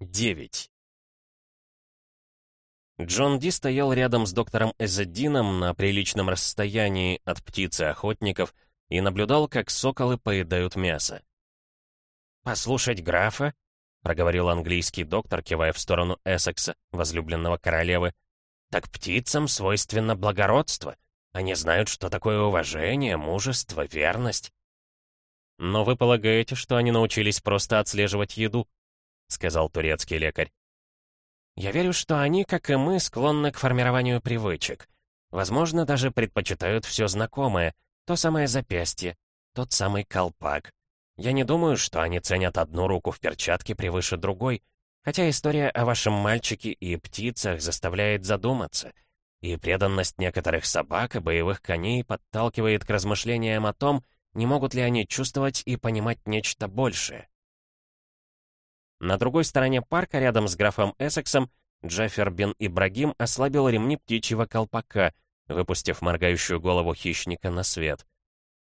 9. Джон Ди стоял рядом с доктором Эзедином на приличном расстоянии от птицы охотников и наблюдал, как соколы поедают мясо. «Послушать графа?» — проговорил английский доктор, кивая в сторону Эссекса, возлюбленного королевы. «Так птицам свойственно благородство. Они знают, что такое уважение, мужество, верность». «Но вы полагаете, что они научились просто отслеживать еду?» — сказал турецкий лекарь. «Я верю, что они, как и мы, склонны к формированию привычек. Возможно, даже предпочитают все знакомое, то самое запястье, тот самый колпак. Я не думаю, что они ценят одну руку в перчатке превыше другой, хотя история о вашем мальчике и птицах заставляет задуматься, и преданность некоторых собак и боевых коней подталкивает к размышлениям о том, не могут ли они чувствовать и понимать нечто большее. На другой стороне парка, рядом с графом Эссексом, Джеффер бен Ибрагим ослабил ремни птичьего колпака, выпустив моргающую голову хищника на свет.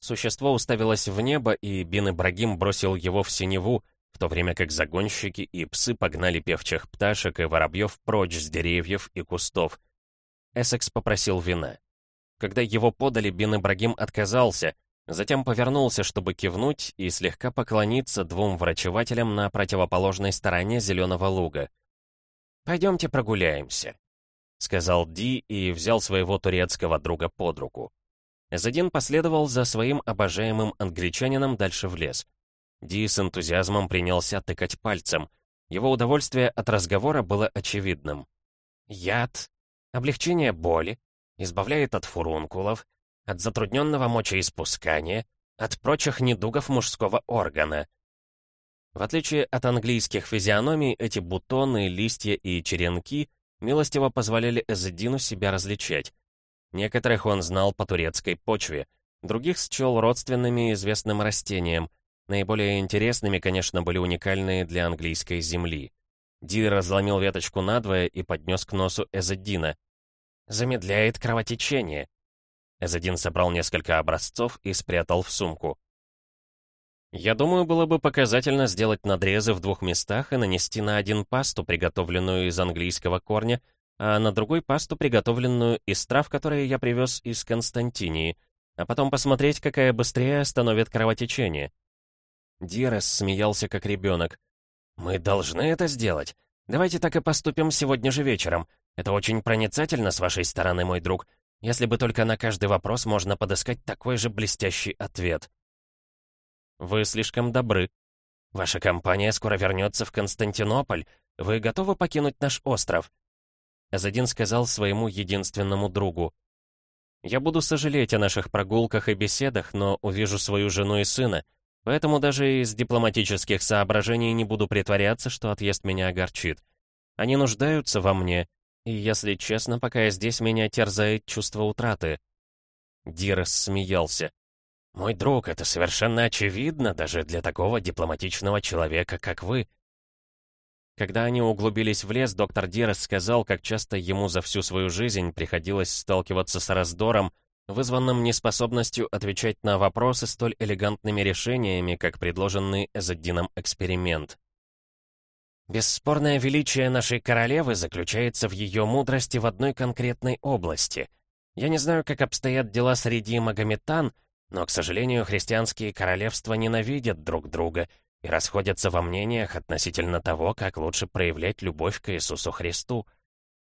Существо уставилось в небо, и Бин Ибрагим бросил его в синеву, в то время как загонщики и псы погнали певчих пташек и воробьев прочь с деревьев и кустов. Эссекс попросил вина. Когда его подали, Бин Ибрагим отказался, Затем повернулся, чтобы кивнуть и слегка поклониться двум врачевателям на противоположной стороне зеленого луга. «Пойдемте прогуляемся», — сказал Ди и взял своего турецкого друга под руку. Эзодин последовал за своим обожаемым англичанином дальше в лес. Ди с энтузиазмом принялся тыкать пальцем. Его удовольствие от разговора было очевидным. «Яд, облегчение боли, избавляет от фурункулов, от затрудненного мочеиспускания, от прочих недугов мужского органа. В отличие от английских физиономий, эти бутоны, листья и черенки милостиво позволяли Эзедину себя различать. Некоторых он знал по турецкой почве, других счел родственными известным растениям. Наиболее интересными, конечно, были уникальные для английской земли. Ди разломил веточку надвое и поднес к носу Эзедина. «Замедляет кровотечение», Эзодин собрал несколько образцов и спрятал в сумку. Я думаю, было бы показательно сделать надрезы в двух местах и нанести на один пасту, приготовленную из английского корня, а на другой пасту, приготовленную из трав, которые я привез из Константинии, а потом посмотреть, какая быстрее остановит кровотечение. Дирес смеялся как ребенок. «Мы должны это сделать. Давайте так и поступим сегодня же вечером. Это очень проницательно с вашей стороны, мой друг. Если бы только на каждый вопрос можно подыскать такой же блестящий ответ. Вы слишком добры. Ваша компания скоро вернется в Константинополь. Вы готовы покинуть наш остров? Азадин сказал своему единственному другу. «Я буду сожалеть о наших прогулках и беседах, но увижу свою жену и сына, поэтому даже из дипломатических соображений не буду притворяться, что отъезд меня огорчит. Они нуждаются во мне, и, если честно, пока я здесь, меня терзает чувство утраты». Дирес смеялся. «Мой друг, это совершенно очевидно даже для такого дипломатичного человека, как вы». Когда они углубились в лес, доктор Дирес сказал, как часто ему за всю свою жизнь приходилось сталкиваться с раздором, вызванным неспособностью отвечать на вопросы столь элегантными решениями, как предложенный Эзоддином эксперимент. Бесспорное величие нашей королевы заключается в ее мудрости в одной конкретной области. Я не знаю, как обстоят дела среди магометан, но, к сожалению, христианские королевства ненавидят друг друга и расходятся во мнениях относительно того, как лучше проявлять любовь к Иисусу Христу.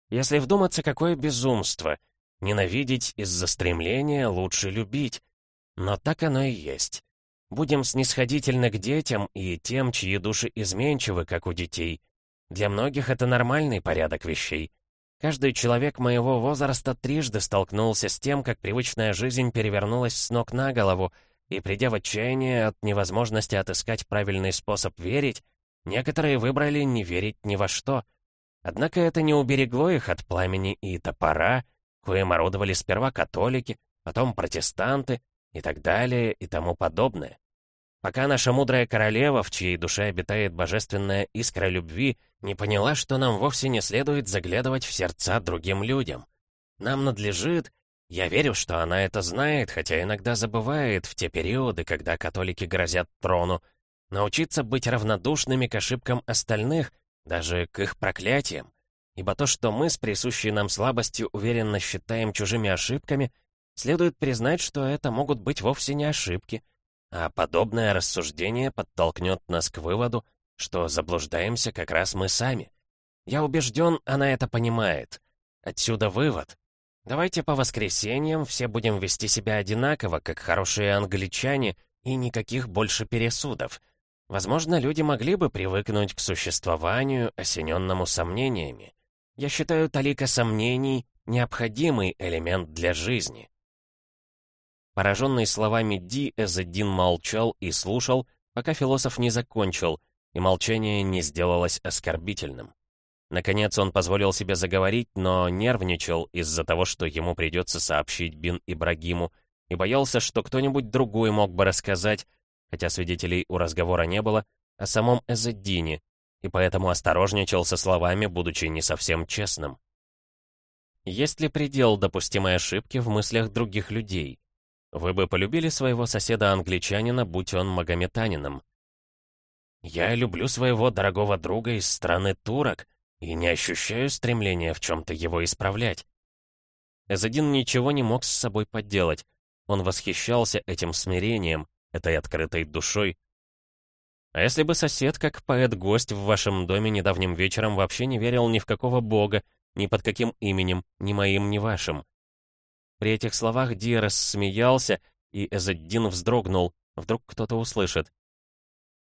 Если вдуматься, какое безумство! Ненавидеть из-за стремления лучше любить. Но так оно и есть. Будем снисходительны к детям и тем, чьи души изменчивы, как у детей. Для многих это нормальный порядок вещей. Каждый человек моего возраста трижды столкнулся с тем, как привычная жизнь перевернулась с ног на голову, и, придя в отчаяние от невозможности отыскать правильный способ верить, некоторые выбрали не верить ни во что. Однако это не уберегло их от пламени и топора, коим орудовали сперва католики, потом протестанты, и так далее и тому подобное. Пока наша мудрая королева, в чьей душе обитает божественная искра любви, не поняла, что нам вовсе не следует заглядывать в сердца другим людям. Нам надлежит, я верю, что она это знает, хотя иногда забывает в те периоды, когда католики грозят трону, научиться быть равнодушными к ошибкам остальных, даже к их проклятиям. Ибо то, что мы с присущей нам слабостью уверенно считаем чужими ошибками, следует признать, что это могут быть вовсе не ошибки, а подобное рассуждение подтолкнет нас к выводу, что заблуждаемся как раз мы сами. Я убежден, она это понимает. Отсюда вывод. Давайте по воскресеньям все будем вести себя одинаково, как хорошие англичане, и никаких больше пересудов. Возможно, люди могли бы привыкнуть к существованию, осененному сомнениями. Я считаю талика сомнений — необходимый элемент для жизни. Пораженный словами Ди, Эзедин молчал и слушал, пока философ не закончил, и молчание не сделалось оскорбительным. Наконец он позволил себе заговорить, но нервничал из-за того, что ему придется сообщить Бин Ибрагиму, и боялся, что кто-нибудь другой мог бы рассказать, хотя свидетелей у разговора не было, о самом Эзеддине, и поэтому осторожничал со словами, будучи не совсем честным. Есть ли предел допустимой ошибки в мыслях других людей? Вы бы полюбили своего соседа-англичанина, будь он магометанином. «Я люблю своего дорогого друга из страны турок и не ощущаю стремления в чем-то его исправлять». Эзодин ничего не мог с собой подделать. Он восхищался этим смирением, этой открытой душой. А если бы сосед, как поэт-гость в вашем доме недавним вечером, вообще не верил ни в какого бога, ни под каким именем, ни моим, ни вашим? При этих словах Ди рассмеялся, и Эзеддин вздрогнул, вдруг кто-то услышит.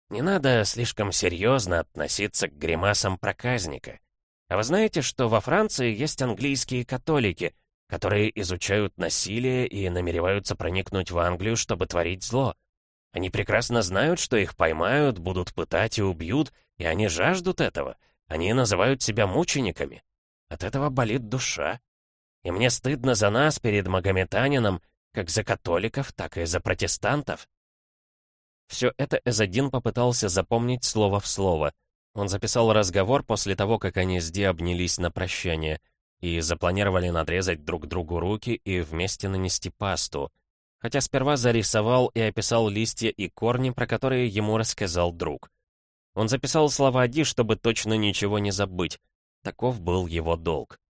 «Не надо слишком серьезно относиться к гримасам проказника. А вы знаете, что во Франции есть английские католики, которые изучают насилие и намереваются проникнуть в Англию, чтобы творить зло?» Они прекрасно знают, что их поймают, будут пытать и убьют, и они жаждут этого. Они называют себя мучениками. От этого болит душа. И мне стыдно за нас перед магометанином, как за католиков, так и за протестантов. Все это Эзодин попытался запомнить слово в слово. Он записал разговор после того, как они с Ди обнялись на прощание, и запланировали надрезать друг другу руки и вместе нанести пасту хотя сперва зарисовал и описал листья и корни, про которые ему рассказал друг. Он записал слова Ди, чтобы точно ничего не забыть. Таков был его долг.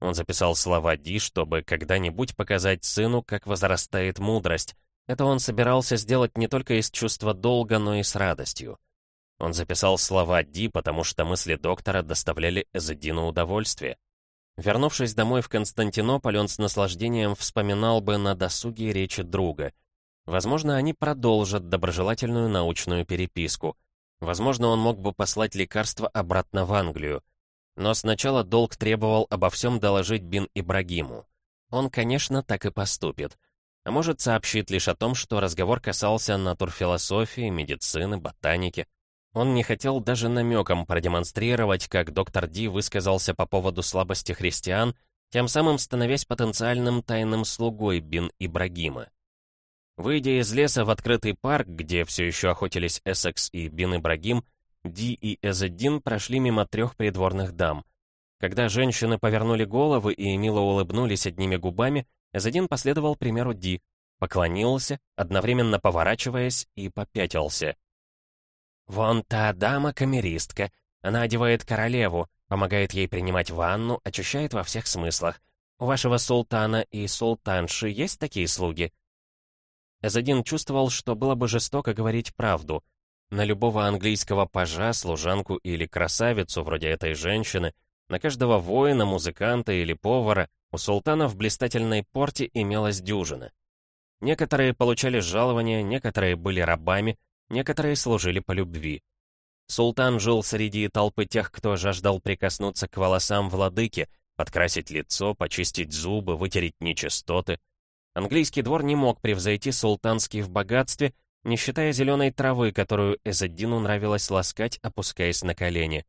Он записал слова Ди, чтобы когда-нибудь показать сыну, как возрастает мудрость. Это он собирался сделать не только из чувства долга, но и с радостью. Он записал слова Ди, потому что мысли доктора доставляли Эзедину удовольствие. Вернувшись домой в Константинополь, он с наслаждением вспоминал бы на досуге речи друга. Возможно, они продолжат доброжелательную научную переписку. Возможно, он мог бы послать лекарство обратно в Англию. Но сначала долг требовал обо всем доложить Бин Ибрагиму. Он, конечно, так и поступит. А может, сообщит лишь о том, что разговор касался натурфилософии, медицины, ботаники. Он не хотел даже намеком продемонстрировать, как доктор Ди высказался по поводу слабости христиан, тем самым становясь потенциальным тайным слугой Бин Ибрагима. Выйдя из леса в открытый парк, где все еще охотились Эссекс и Бин Ибрагим, Ди и Эзеддин прошли мимо трех придворных дам. Когда женщины повернули головы и мило улыбнулись одними губами, Эзеддин последовал примеру Ди, поклонился, одновременно поворачиваясь, и попятился. «Вон та дама-камеристка. Она одевает королеву, помогает ей принимать ванну, очищает во всех смыслах. У вашего султана и султанши есть такие слуги?» Эзадин чувствовал, что было бы жестоко говорить правду. На любого английского пажа, служанку или красавицу, вроде этой женщины, на каждого воина, музыканта или повара, у султана в блистательной порте имелась дюжина. Некоторые получали жалования, некоторые были рабами, Некоторые служили по любви. Султан жил среди толпы тех, кто жаждал прикоснуться к волосам владыки, подкрасить лицо, почистить зубы, вытереть нечистоты. Английский двор не мог превзойти султанский в богатстве, не считая зеленой травы, которую Эзаддину нравилось ласкать, опускаясь на колени.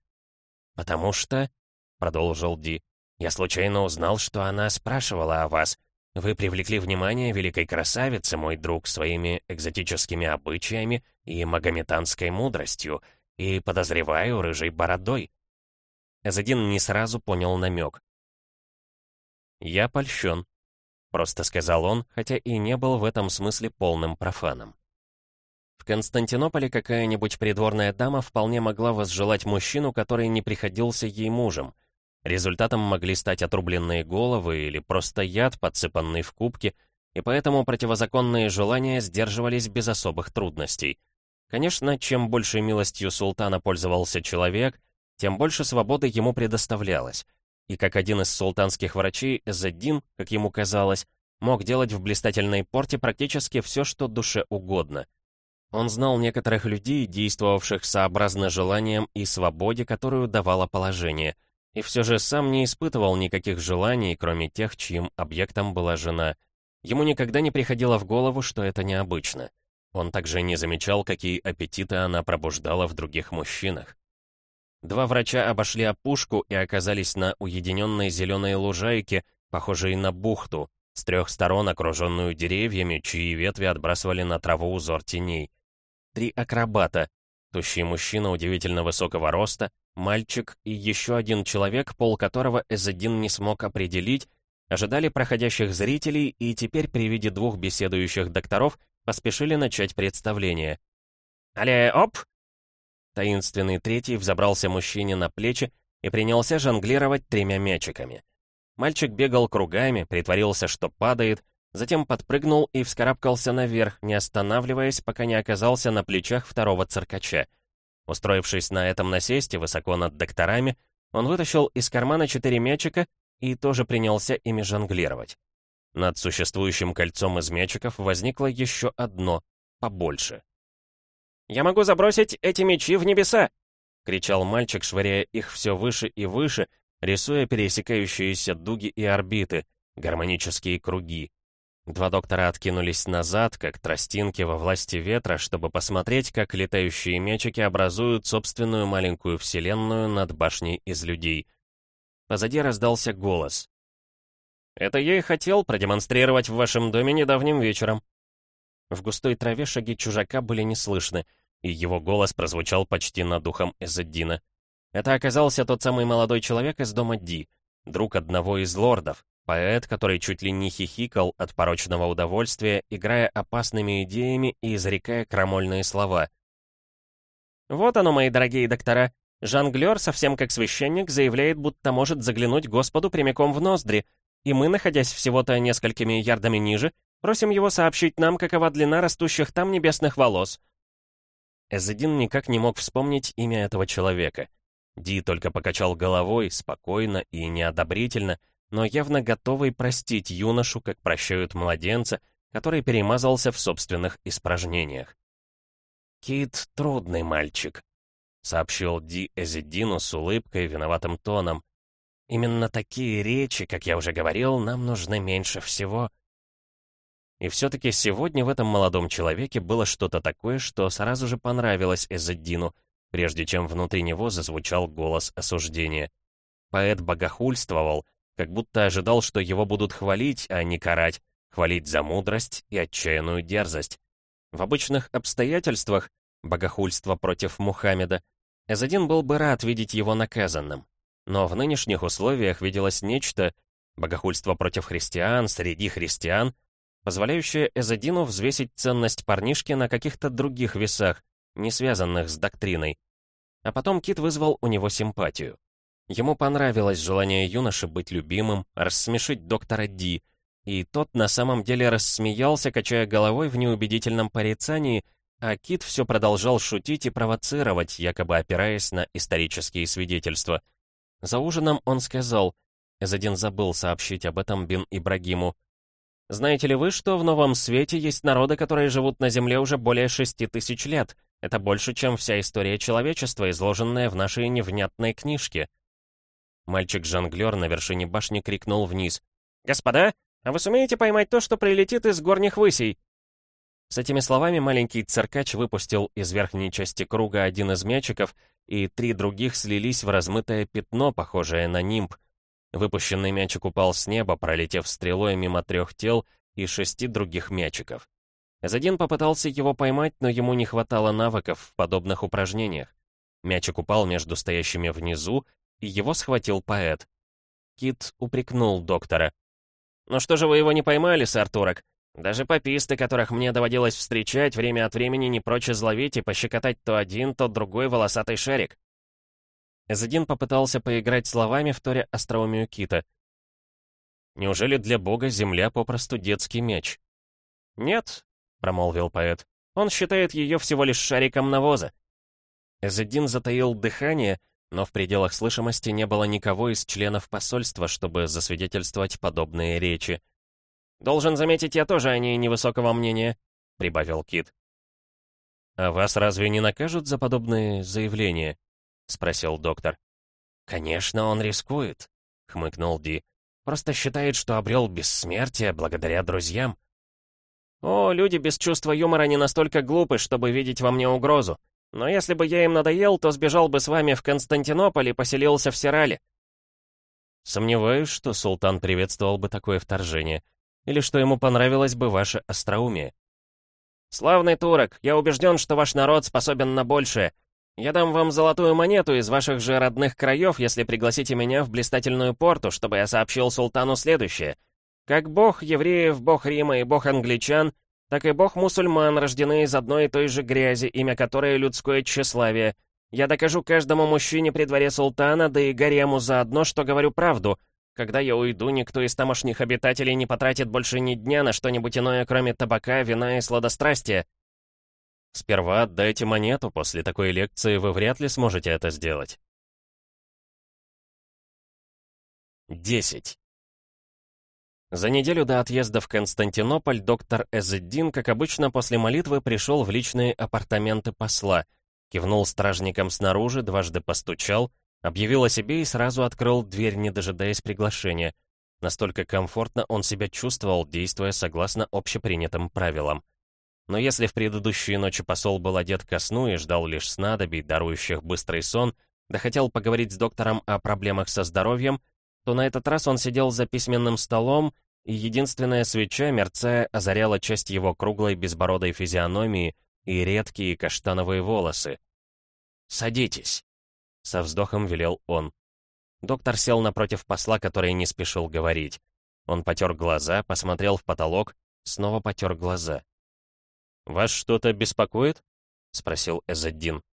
«Потому что», — продолжил Ди, — «я случайно узнал, что она спрашивала о вас, вы привлекли внимание великой красавицы, мой друг, своими экзотическими обычаями и магометанской мудростью, и, подозреваю, рыжей бородой. Эзадин не сразу понял намек. «Я польщен», — просто сказал он, хотя и не был в этом смысле полным профаном. Константинополе какая-нибудь придворная дама вполне могла возжелать мужчину, который не приходился ей мужем. Результатом могли стать отрубленные головы или просто яд, подсыпанный в кубки, и поэтому противозаконные желания сдерживались без особых трудностей. Конечно, чем большей милостью султана пользовался человек, тем больше свободы ему предоставлялось. И как один из султанских врачей, Эзеддин, как ему казалось, мог делать в блистательной порте практически все, что душе угодно. Он знал некоторых людей, действовавших сообразно желаниям и свободе, которую давало положение, и все же сам не испытывал никаких желаний, кроме тех, чьим объектом была жена. Ему никогда не приходило в голову, что это необычно. Он также не замечал, какие аппетиты она пробуждала в других мужчинах. Два врача обошли опушку и оказались на уединенной зеленой лужайке, похожей на бухту, с трех сторон окруженную деревьями, чьи ветви отбрасывали на траву узор теней. Три акробата, тощий мужчина удивительно высокого роста, мальчик и еще один человек, пол которого Эзедин не смог определить, ожидали проходящих зрителей и теперь при виде двух беседующих докторов поспешили начать представление. «Але, оп!» Таинственный третий взобрался мужчине на плечи и принялся жонглировать тремя мячиками. Мальчик бегал кругами, притворился, что падает, затем подпрыгнул и вскарабкался наверх, не останавливаясь, пока не оказался на плечах второго циркача. Устроившись на этом насесте высоко над докторами, он вытащил из кармана четыре мячика и тоже принялся ими жонглировать. Над существующим кольцом из мячиков возникло еще одно, побольше. «Я могу забросить эти мячи в небеса!» — кричал мальчик, швыряя их все выше и выше, рисуя пересекающиеся дуги и орбиты, гармонические круги. Два доктора откинулись назад, как тростинки во власти ветра, чтобы посмотреть, как летающие мячики образуют собственную маленькую вселенную над башней из людей. Позади раздался голос. «Это я и хотел продемонстрировать в вашем доме недавним вечером». В густой траве шаги чужака были не слышны, и его голос прозвучал почти над духом Эзеддина. Это оказался тот самый молодой человек из дома Ди, друг одного из лордов, поэт, который чуть ли не хихикал от порочного удовольствия, играя опасными идеями и изрекая крамольные слова. «Вот оно, мои дорогие доктора. Жонглер, совсем как священник, заявляет, будто может заглянуть Господу прямиком в ноздри, и мы, находясь всего-то несколькими ярдами ниже, просим его сообщить нам, какова длина растущих там небесных волос». Эзедин никак не мог вспомнить имя этого человека. Ди только покачал головой, спокойно и неодобрительно, но явно готовый простить юношу, как прощают младенца, который перемазался в собственных испражнениях. «Кит — трудный мальчик», — сообщил Ди Эзидину с улыбкой и виноватым тоном. «Именно такие речи, как я уже говорил, нам нужны меньше всего». И все-таки сегодня в этом молодом человеке было что-то такое, что сразу же понравилось Эзеддину — прежде чем внутри него зазвучал голос осуждения. Поэт богохульствовал, как будто ожидал, что его будут хвалить, а не карать, хвалить за мудрость и отчаянную дерзость. В обычных обстоятельствах, богохульство против Мухаммеда, Эзадин был бы рад видеть его наказанным. Но в нынешних условиях виделось нечто, богохульство против христиан, среди христиан, позволяющее Эзадину взвесить ценность парнишки на каких-то других весах, не связанных с доктриной. А потом Кит вызвал у него симпатию. Ему понравилось желание юноши быть любимым, рассмешить доктора Ди, и тот на самом деле рассмеялся, качая головой в неубедительном порицании, а Кит все продолжал шутить и провоцировать, якобы опираясь на исторические свидетельства. За ужином он сказал, Эзадин забыл сообщить об этом Бин Ибрагиму, «Знаете ли вы, что в Новом Свете есть народы, которые живут на Земле уже более шести тысяч лет, это больше, чем вся история человечества, изложенная в нашей невнятной книжке. Мальчик-жонглер на вершине башни крикнул вниз. «Господа, а вы сумеете поймать то, что прилетит из горних высей?» С этими словами маленький циркач выпустил из верхней части круга один из мячиков, и три других слились в размытое пятно, похожее на нимб. Выпущенный мячик упал с неба, пролетев стрелой мимо трех тел и шести других мячиков. Эзодин попытался его поймать, но ему не хватало навыков в подобных упражнениях. Мячик упал между стоящими внизу, и его схватил поэт. Кит упрекнул доктора. «Ну что же вы его не поймали, сэр Турок? Даже пописты, которых мне доводилось встречать, время от времени не прочь изловить и пощекотать то один, то другой волосатый шарик. Эзедин попытался поиграть словами, вторя остроумию Кита. «Неужели для бога земля попросту детский мяч?» «Нет», — промолвил поэт, — «он считает ее всего лишь шариком навоза». Эзедин затаил дыхание, но в пределах слышимости не было никого из членов посольства, чтобы засвидетельствовать подобные речи. «Должен заметить, я тоже о ней невысокого мнения», — прибавил Кит. «А вас разве не накажут за подобные заявления?» — спросил доктор. «Конечно, он рискует», — хмыкнул Ди. «Просто считает, что обрел бессмертие благодаря друзьям». «О, люди без чувства юмора не настолько глупы, чтобы видеть во мне угрозу. Но если бы я им надоел, то сбежал бы с вами в Константинополь и поселился в Сирале». «Сомневаюсь, что султан приветствовал бы такое вторжение, или что ему понравилось бы ваше остроумие». «Славный турок, я убежден, что ваш народ способен на большее. Я дам вам золотую монету из ваших же родных краев, если пригласите меня в блистательную порту, чтобы я сообщил султану следующее. Как бог евреев, бог Рима и бог англичан, так и бог мусульман рождены из одной и той же грязи, имя которой людское тщеславие. Я докажу каждому мужчине при дворе султана, да и гарему заодно, что говорю правду. Когда я уйду, никто из тамошних обитателей не потратит больше ни дня на что-нибудь иное, кроме табака, вина и сладострастия. Сперва отдайте монету, после такой лекции вы вряд ли сможете это сделать. 10. За неделю до отъезда в Константинополь доктор Эзеддин, как обычно, после молитвы пришел в личные апартаменты посла, кивнул стражникам снаружи, дважды постучал, объявил о себе и сразу открыл дверь, не дожидаясь приглашения. Настолько комфортно он себя чувствовал, действуя согласно общепринятым правилам. Но если в предыдущие ночи посол был одет ко сну и ждал лишь снадобий, дарующих быстрый сон, да хотел поговорить с доктором о проблемах со здоровьем, то на этот раз он сидел за письменным столом, и единственная свеча, мерцая, озаряла часть его круглой безбородой физиономии и редкие каштановые волосы. «Садитесь», — со вздохом велел он. Доктор сел напротив посла, который не спешил говорить. Он потер глаза, посмотрел в потолок, снова потер глаза. «Вас что-то беспокоит?» — спросил Эзеддин.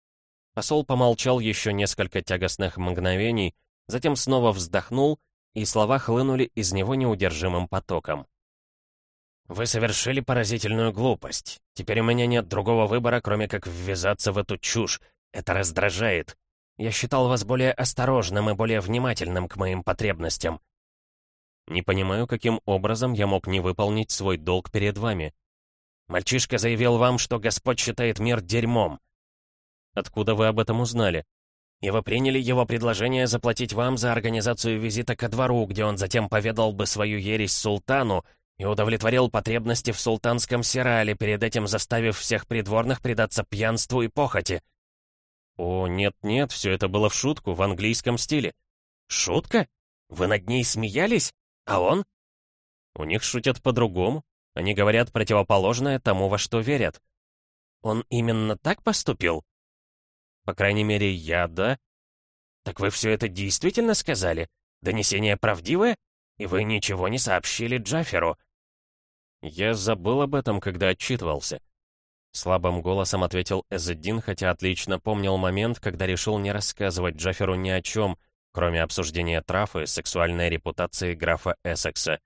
Посол помолчал еще несколько тягостных мгновений, затем снова вздохнул, и слова хлынули из него неудержимым потоком. «Вы совершили поразительную глупость. Теперь у меня нет другого выбора, кроме как ввязаться в эту чушь. Это раздражает. Я считал вас более осторожным и более внимательным к моим потребностям». «Не понимаю, каким образом я мог не выполнить свой долг перед вами», Мальчишка заявил вам, что Господь считает мир дерьмом. Откуда вы об этом узнали? И вы приняли его предложение заплатить вам за организацию визита ко двору, где он затем поведал бы свою ересь султану и удовлетворил потребности в султанском сирале, перед этим заставив всех придворных предаться пьянству и похоти. О, нет-нет, все это было в шутку, в английском стиле. Шутка? Вы над ней смеялись? А он? У них шутят по-другому. Они говорят противоположное тому, во что верят. Он именно так поступил? По крайней мере, я, да? Так вы все это действительно сказали? Донесение правдивое? И вы ничего не сообщили Джаферу? Я забыл об этом, когда отчитывался. Слабым голосом ответил Эзеддин, хотя отлично помнил момент, когда решил не рассказывать Джаферу ни о чем, кроме обсуждения трав и сексуальной репутации графа Эссекса.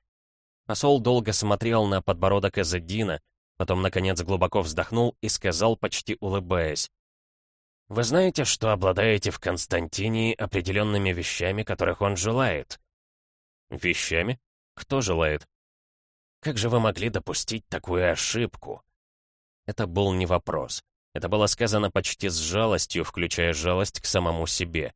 Посол долго смотрел на подбородок Эзеддина, потом, наконец, глубоко вздохнул и сказал, почти улыбаясь. «Вы знаете, что обладаете в Константинии определенными вещами, которых он желает?» «Вещами? Кто желает?» «Как же вы могли допустить такую ошибку?» Это был не вопрос. Это было сказано почти с жалостью, включая жалость к самому себе.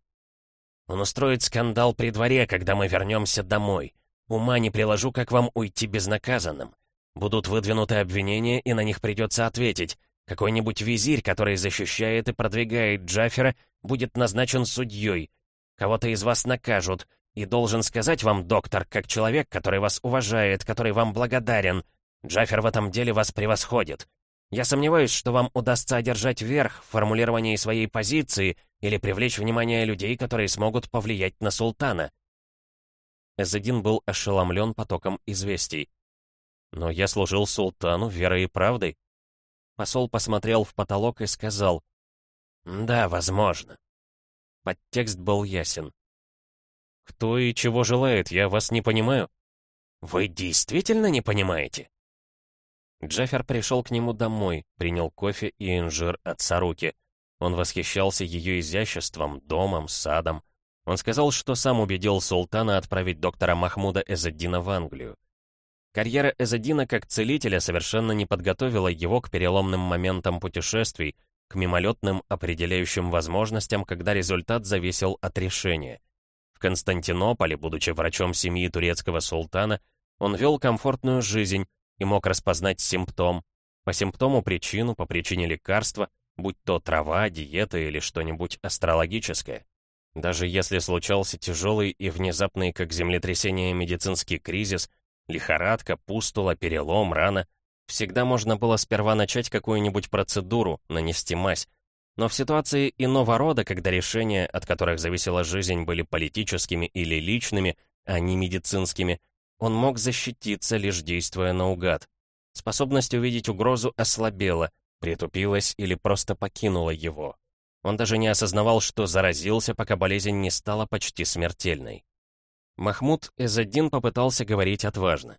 «Он устроит скандал при дворе, когда мы вернемся домой. Ума не приложу, как вам уйти безнаказанным. Будут выдвинуты обвинения, и на них придется ответить. Какой-нибудь визирь, который защищает и продвигает Джафера, будет назначен судьей. Кого-то из вас накажут. И должен сказать вам, доктор, как человек, который вас уважает, который вам благодарен. Джафер в этом деле вас превосходит. Я сомневаюсь, что вам удастся одержать верх в формулировании своей позиции или привлечь внимание людей, которые смогут повлиять на султана. Эзедин был ошеломлен потоком известий. Но я служил султану верой и правдой. Посол посмотрел в потолок и сказал, «Да, возможно». Подтекст был ясен. «Кто и чего желает, я вас не понимаю». «Вы действительно не понимаете?» Джафер пришел к нему домой, принял кофе и инжир от Саруки. Он восхищался ее изяществом, домом, садом. Он сказал, что сам убедил султана отправить доктора Махмуда Эзаддина в Англию. Карьера Эзаддина как целителя совершенно не подготовила его к переломным моментам путешествий, к мимолетным определяющим возможностям, когда результат зависел от решения. В Константинополе, будучи врачом семьи турецкого султана, он вел комфортную жизнь и мог распознать симптом, по симптому причину, по причине лекарства, будь то трава, диета или что-нибудь астрологическое. Даже если случался тяжелый и внезапный, как землетрясение, медицинский кризис, лихорадка, пустула, перелом, рана, всегда можно было сперва начать какую-нибудь процедуру, нанести мазь. Но в ситуации иного рода, когда решения, от которых зависела жизнь, были политическими или личными, а не медицинскими, он мог защититься, лишь действуя наугад. Способность увидеть угрозу ослабела, притупилась или просто покинула его. Он даже не осознавал, что заразился, пока болезнь не стала почти смертельной. Махмуд Эзаддин попытался говорить отважно.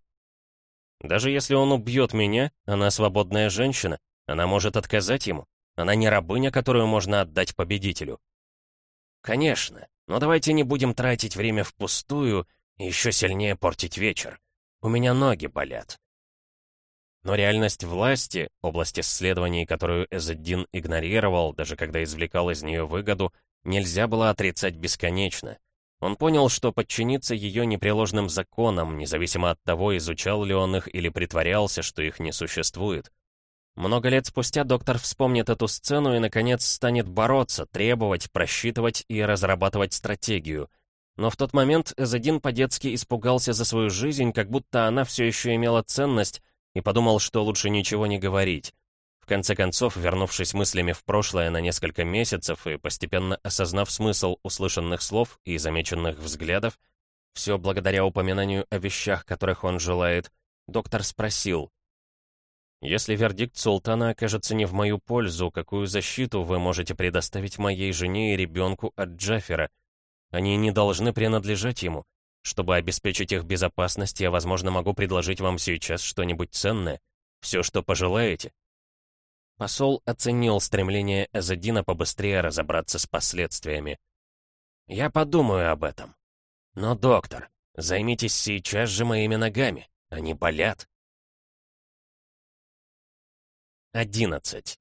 «Даже если он убьет меня, она свободная женщина, она может отказать ему. Она не рабыня, которую можно отдать победителю». «Конечно, но давайте не будем тратить время впустую и еще сильнее портить вечер. У меня ноги болят. Но реальность власти, область исследований, которую Эзеддин игнорировал, даже когда извлекал из нее выгоду, нельзя было отрицать бесконечно. Он понял, что подчиниться ее непреложным законам, независимо от того, изучал ли он их или притворялся, что их не существует. Много лет спустя доктор вспомнит эту сцену и, наконец, станет бороться, требовать, просчитывать и разрабатывать стратегию. Но в тот момент Эзедин по-детски испугался за свою жизнь, как будто она все еще имела ценность, и подумал, что лучше ничего не говорить. В конце концов, вернувшись мыслями в прошлое на несколько месяцев и постепенно осознав смысл услышанных слов и замеченных взглядов, все благодаря упоминанию о вещах, которых он желает, доктор спросил, «Если вердикт султана окажется не в мою пользу, какую защиту вы можете предоставить моей жене и ребенку от Джафера? Они не должны принадлежать ему. Чтобы обеспечить их безопасность, я, возможно, могу предложить вам сейчас что-нибудь ценное. Все, что пожелаете». Посол оценил стремление Эзедина побыстрее разобраться с последствиями. «Я подумаю об этом. Но, доктор, займитесь сейчас же моими ногами. Они болят». 11.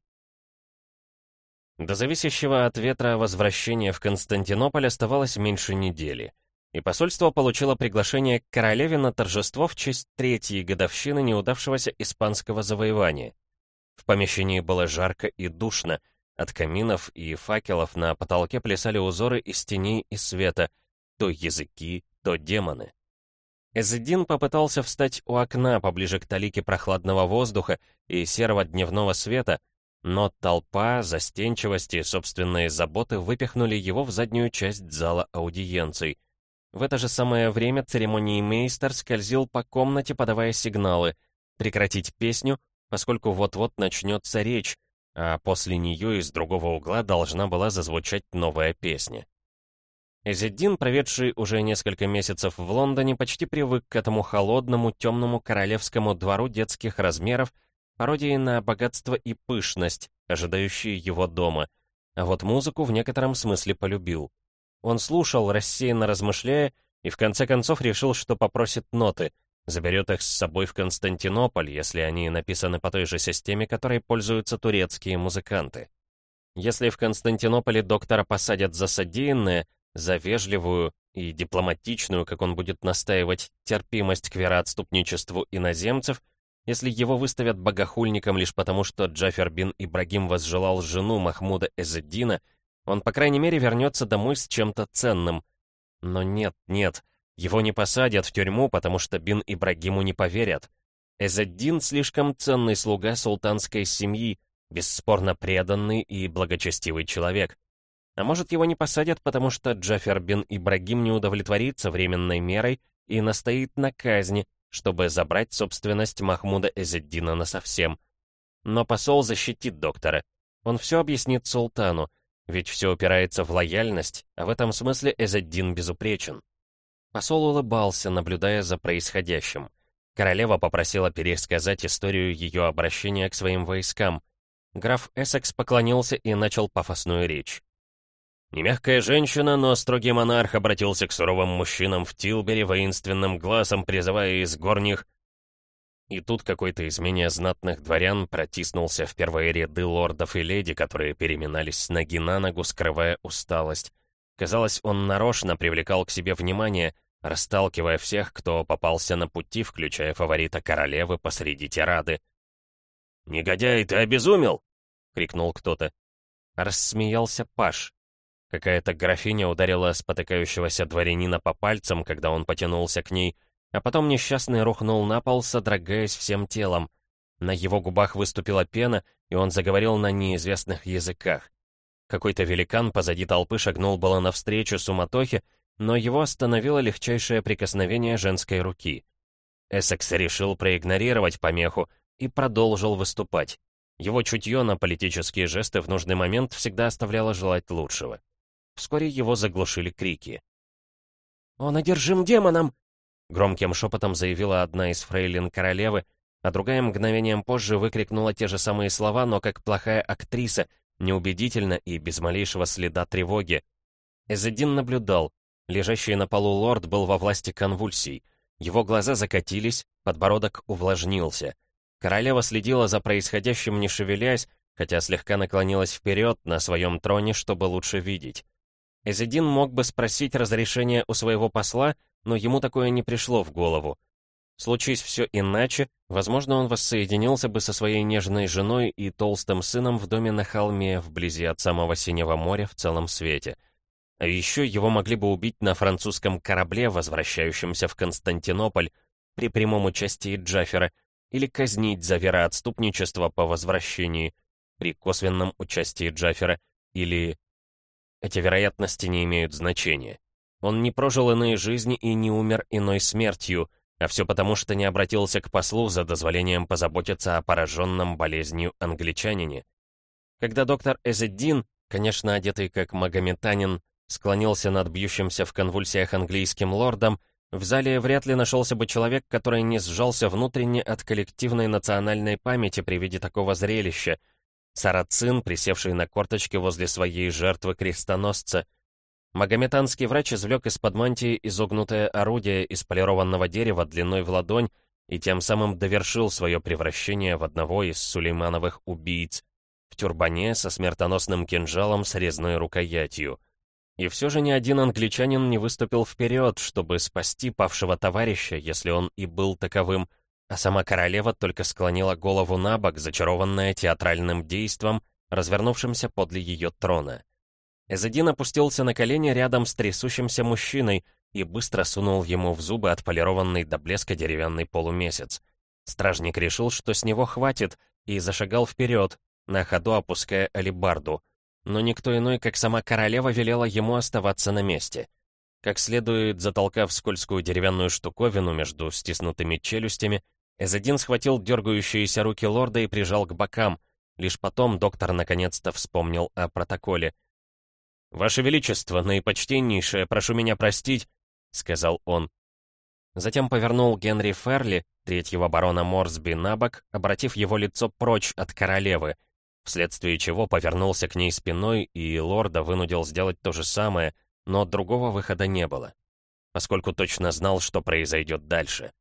До зависящего от ветра возвращения в Константинополь оставалось меньше недели и посольство получило приглашение к королеве на торжество в честь третьей годовщины неудавшегося испанского завоевания. В помещении было жарко и душно, от каминов и факелов на потолке плясали узоры из теней и света, то языки, то демоны. Эзедин попытался встать у окна поближе к талике прохладного воздуха и серого дневного света, но толпа, застенчивости и собственные заботы выпихнули его в заднюю часть зала аудиенций — в это же самое время церемонии мейстер скользил по комнате, подавая сигналы. Прекратить песню, поскольку вот-вот начнется речь, а после нее из другого угла должна была зазвучать новая песня. Эзиддин, проведший уже несколько месяцев в Лондоне, почти привык к этому холодному, темному королевскому двору детских размеров, пародии на богатство и пышность, ожидающие его дома, а вот музыку в некотором смысле полюбил. Он слушал, рассеянно размышляя, и в конце концов решил, что попросит ноты, заберет их с собой в Константинополь, если они написаны по той же системе, которой пользуются турецкие музыканты. Если в Константинополе доктора посадят за содеянное, за вежливую и дипломатичную, как он будет настаивать, терпимость к вероотступничеству иноземцев, если его выставят богохульником лишь потому, что Джафер бин Ибрагим возжелал жену Махмуда Эзеддина, он, по крайней мере, вернется домой с чем-то ценным. Но нет, нет, его не посадят в тюрьму, потому что Бин Ибрагиму не поверят. Эзеддин слишком ценный слуга султанской семьи, бесспорно преданный и благочестивый человек. А может, его не посадят, потому что Джафер бин Ибрагим не удовлетворится временной мерой и настоит на казни, чтобы забрать собственность Махмуда Эзеддина насовсем. Но посол защитит доктора. Он все объяснит султану, ведь все упирается в лояльность, а в этом смысле Эзеддин безупречен. Посол улыбался, наблюдая за происходящим. Королева попросила пересказать историю ее обращения к своим войскам. Граф Эссекс поклонился и начал пафосную речь. Немягкая женщина, но строгий монарх обратился к суровым мужчинам в Тилбере воинственным глазом, призывая из горних... И тут какой-то из знатных дворян протиснулся в первые ряды лордов и леди, которые переминались с ноги на ногу, скрывая усталость. Казалось, он нарочно привлекал к себе внимание, расталкивая всех, кто попался на пути, включая фаворита королевы посреди тирады. «Негодяй, ты обезумел!» — крикнул кто-то. Рассмеялся Паш. Какая-то графиня ударила спотыкающегося дворянина по пальцам, когда он потянулся к ней, а потом несчастный рухнул на пол, содрогаясь всем телом. На его губах выступила пена, и он заговорил на неизвестных языках. Какой-то великан позади толпы шагнул было навстречу суматохе, но его остановило легчайшее прикосновение женской руки. Эссекс решил проигнорировать помеху и продолжил выступать. Его чутье на политические жесты в нужный момент всегда оставляло желать лучшего. Вскоре его заглушили крики. «Он одержим демоном!» Громким шепотом заявила одна из фрейлин королевы, а другая мгновением позже выкрикнула те же самые слова, но как плохая актриса, неубедительно и без малейшего следа тревоги. Эзедин наблюдал, Лежащий на полу лорд был во власти конвульсий. Его глаза закатились, подбородок увлажнился. Королева следила за происходящим, не шевелясь, хотя слегка наклонилась вперед на своем троне, чтобы лучше видеть. Эзидин мог бы спросить разрешения у своего посла, но ему такое не пришло в голову. Случись все иначе, возможно, он воссоединился бы со своей нежной женой и толстым сыном в доме на холме, вблизи от самого Синего моря в целом свете — а еще его могли бы убить на французском корабле, возвращающемся в Константинополь, при прямом участии Джафера, или казнить за вероотступничество по возвращении, при косвенном участии Джафера, или... Эти вероятности не имеют значения. Он не прожил иные жизни и не умер иной смертью, а все потому, что не обратился к послу за дозволением позаботиться о пораженном болезнью англичанине. Когда доктор Эзеддин, конечно, одетый как магометанин, склонился над бьющимся в конвульсиях английским лордом, в зале вряд ли нашелся бы человек, который не сжался внутренне от коллективной национальной памяти при виде такого зрелища. Сарацин, присевший на корточке возле своей жертвы крестоносца. Магометанский врач извлек из-под мантии изогнутое орудие из полированного дерева длиной в ладонь и тем самым довершил свое превращение в одного из сулеймановых убийц в тюрбане со смертоносным кинжалом с резной рукоятью — и все же ни один англичанин не выступил вперед, чтобы спасти павшего товарища, если он и был таковым, а сама королева только склонила голову на бок, зачарованная театральным действом, развернувшимся подле ее трона. Эзедин опустился на колени рядом с трясущимся мужчиной и быстро сунул ему в зубы отполированный до блеска деревянный полумесяц. Стражник решил, что с него хватит, и зашагал вперед, на ходу опуская алибарду — но никто иной, как сама королева, велела ему оставаться на месте. Как следует, затолкав скользкую деревянную штуковину между стиснутыми челюстями, Эзедин схватил дергающиеся руки лорда и прижал к бокам. Лишь потом доктор наконец-то вспомнил о протоколе. «Ваше Величество, наипочтеннейшее, прошу меня простить», — сказал он. Затем повернул Генри Ферли, третьего барона Морсби, на бок, обратив его лицо прочь от королевы — вследствие чего повернулся к ней спиной и лорда вынудил сделать то же самое, но другого выхода не было, поскольку точно знал, что произойдет дальше.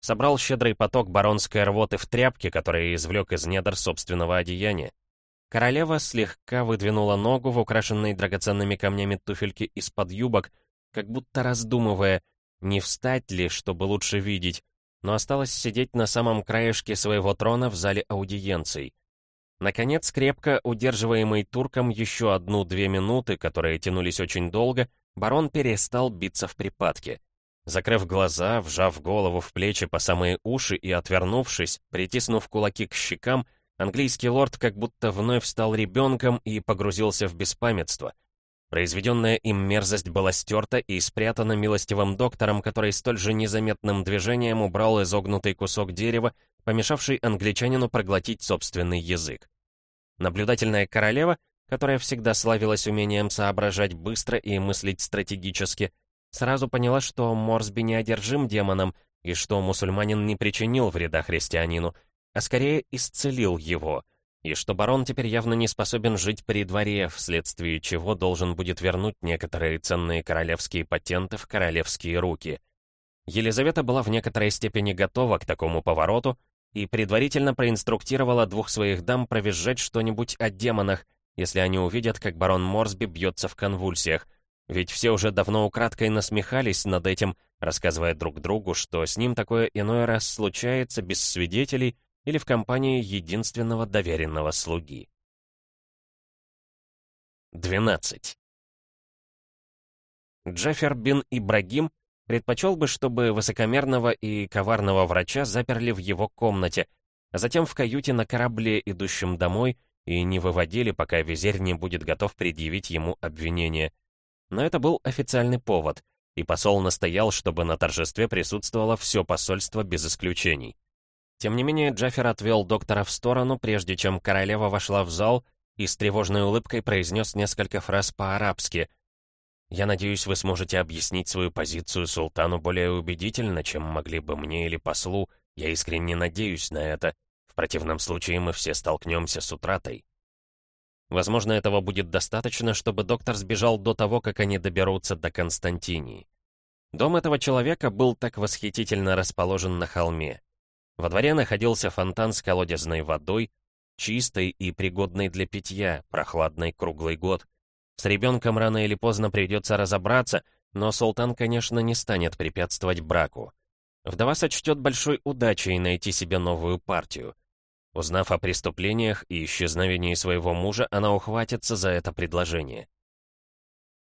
Собрал щедрый поток баронской рвоты в тряпке, которые извлек из недр собственного одеяния. Королева слегка выдвинула ногу в украшенной драгоценными камнями туфельке из-под юбок, как будто раздумывая, не встать ли, чтобы лучше видеть, но осталось сидеть на самом краешке своего трона в зале аудиенций. Наконец, крепко удерживаемый турком еще одну-две минуты, которые тянулись очень долго, барон перестал биться в припадке. Закрыв глаза, вжав голову в плечи по самые уши и отвернувшись, притиснув кулаки к щекам, английский лорд как будто вновь стал ребенком и погрузился в беспамятство. Произведенная им мерзость была стерта и спрятана милостивым доктором, который столь же незаметным движением убрал изогнутый кусок дерева, помешавший англичанину проглотить собственный язык. Наблюдательная королева, которая всегда славилась умением соображать быстро и мыслить стратегически, сразу поняла, что Морсби неодержим демоном и что мусульманин не причинил вреда христианину, а скорее исцелил его — и что барон теперь явно не способен жить при дворе, вследствие чего должен будет вернуть некоторые ценные королевские патенты в королевские руки. Елизавета была в некоторой степени готова к такому повороту и предварительно проинструктировала двух своих дам провизжать что-нибудь о демонах, если они увидят, как барон Морсби бьется в конвульсиях, ведь все уже давно украдкой насмехались над этим, рассказывая друг другу, что с ним такое иной раз случается без свидетелей или в компании единственного доверенного слуги. 12. Джафер бин Ибрагим предпочел бы, чтобы высокомерного и коварного врача заперли в его комнате, а затем в каюте на корабле, идущем домой, и не выводили, пока визирь не будет готов предъявить ему обвинение. Но это был официальный повод, и посол настоял, чтобы на торжестве присутствовало все посольство без исключений. Тем не менее, Джаффер отвел доктора в сторону, прежде чем королева вошла в зал и с тревожной улыбкой произнес несколько фраз по-арабски. «Я надеюсь, вы сможете объяснить свою позицию султану более убедительно, чем могли бы мне или послу. Я искренне надеюсь на это. В противном случае мы все столкнемся с утратой». Возможно, этого будет достаточно, чтобы доктор сбежал до того, как они доберутся до Константинии. Дом этого человека был так восхитительно расположен на холме. Во дворе находился фонтан с колодезной водой, чистой и пригодной для питья, прохладной круглый год. С ребенком рано или поздно придется разобраться, но султан, конечно, не станет препятствовать браку. Вдова сочтет большой удачей найти себе новую партию. Узнав о преступлениях и исчезновении своего мужа, она ухватится за это предложение.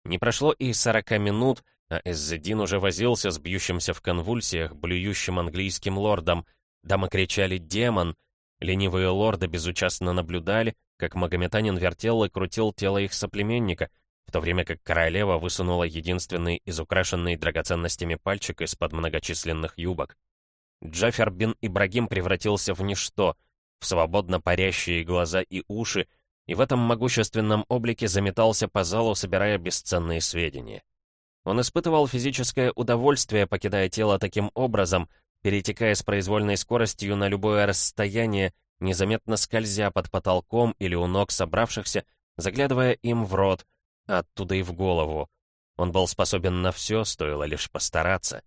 Не прошло и сорока минут, а Эззедин уже возился с бьющимся в конвульсиях, блюющим английским лордом — Дамы кричали «Демон!». Ленивые лорды безучастно наблюдали, как магометанин вертел и крутил тело их соплеменника, в то время как королева высунула единственный из украшенный драгоценностями пальчик из-под многочисленных юбок. Джафер бин Ибрагим превратился в ничто, в свободно парящие глаза и уши, и в этом могущественном облике заметался по залу, собирая бесценные сведения. Он испытывал физическое удовольствие, покидая тело таким образом, перетекая с произвольной скоростью на любое расстояние, незаметно скользя под потолком или у ног собравшихся, заглядывая им в рот, а оттуда и в голову. Он был способен на все, стоило лишь постараться.